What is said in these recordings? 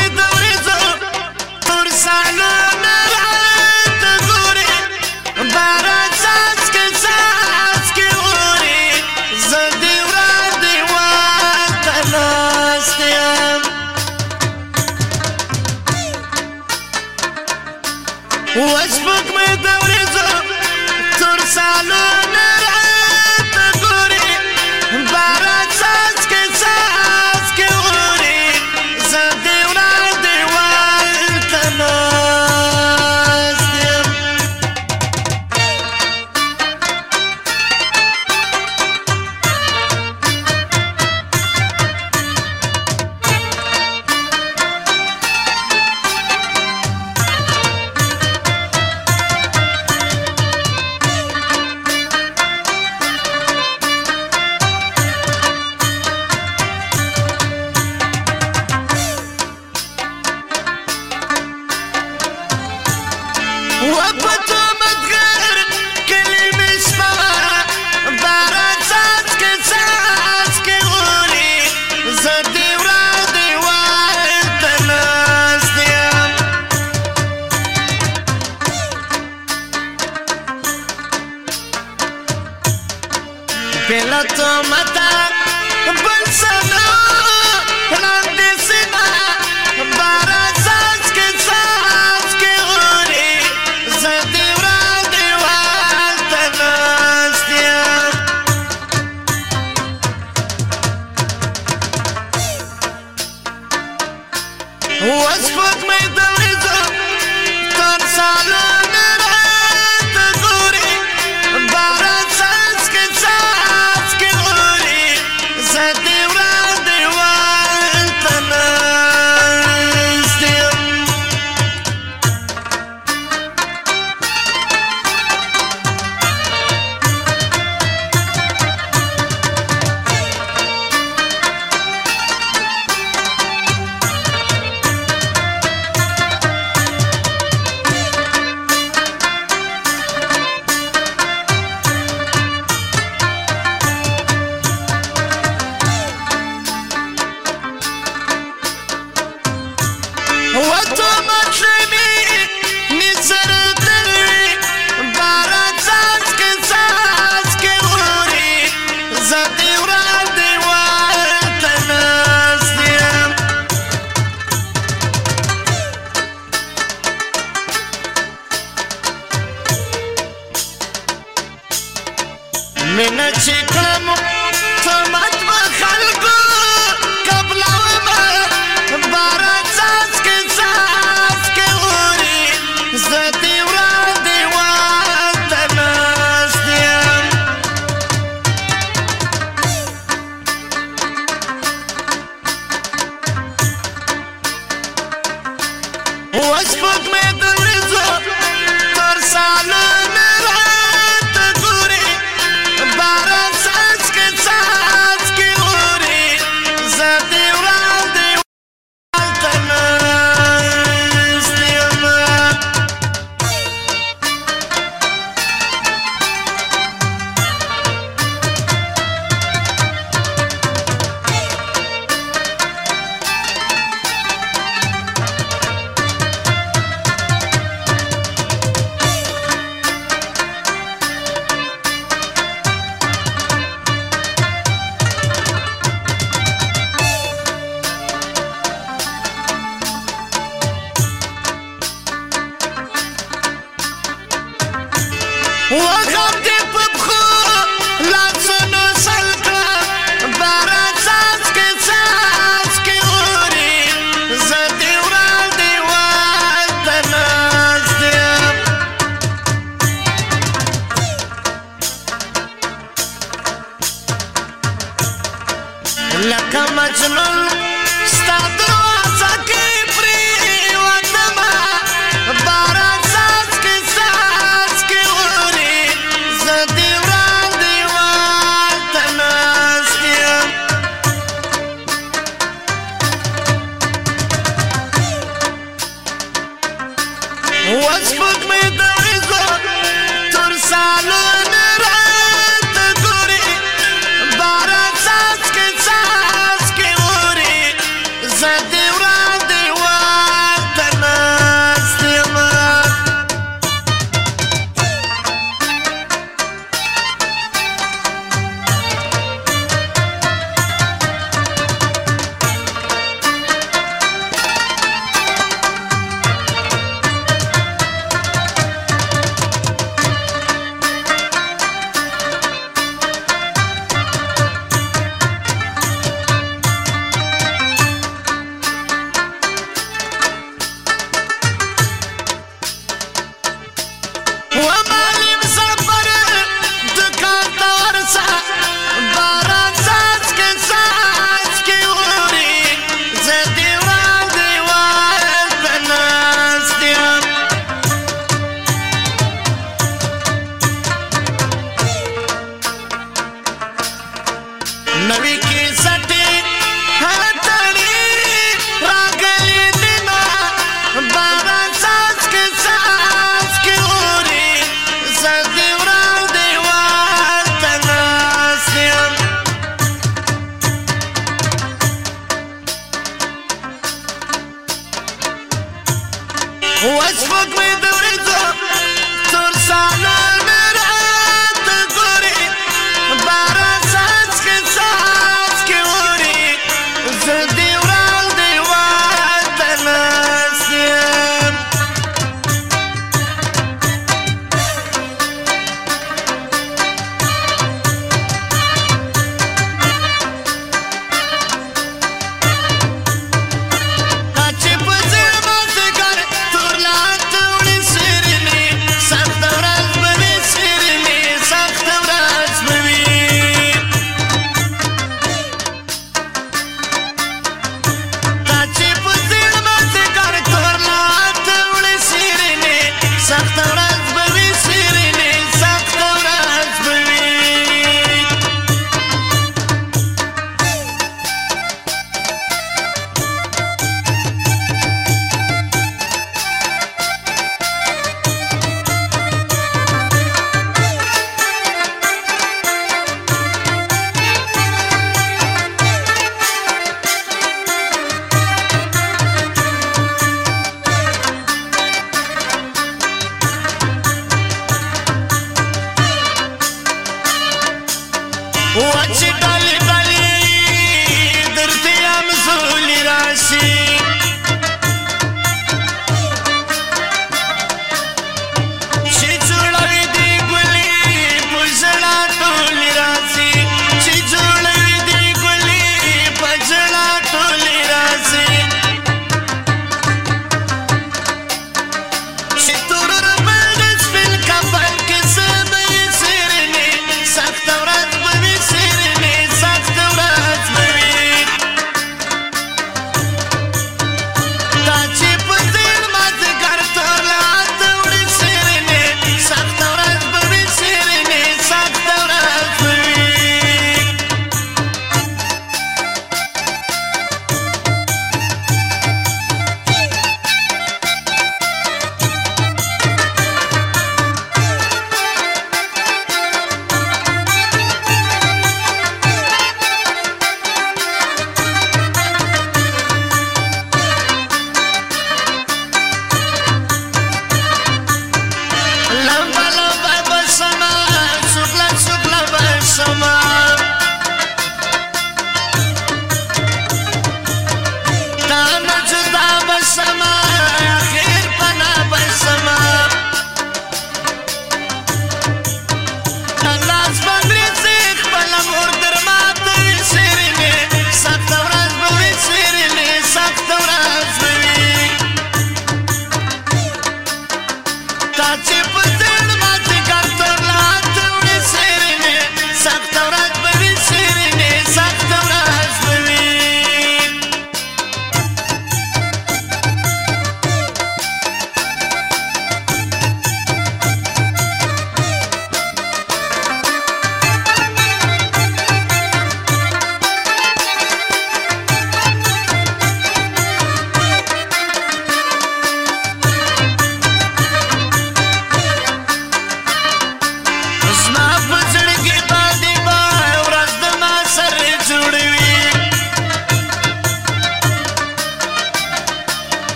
Dorsa, Dorsa, Dorsa, Dorsa, Dorsa, me na chikamu, thamai. لکه مجنون ستا دروازه کې پرېوتم باران څاڅکې څاڅکې اوري زه دې وران دیوال ته ناست یم وه سپوږمۍ د Americans are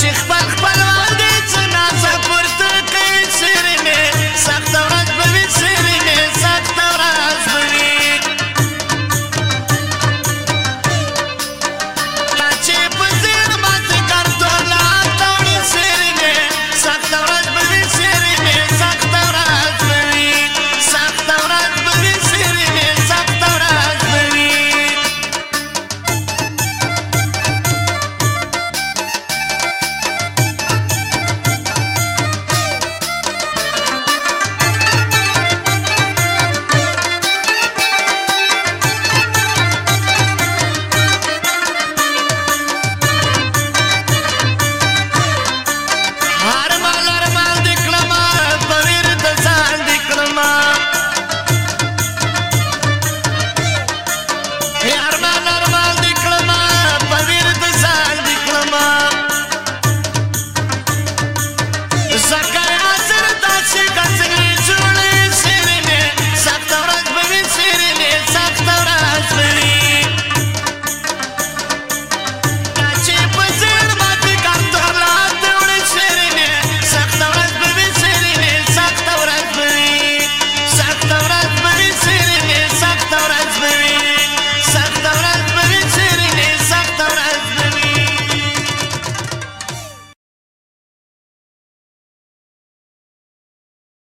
شیخ بر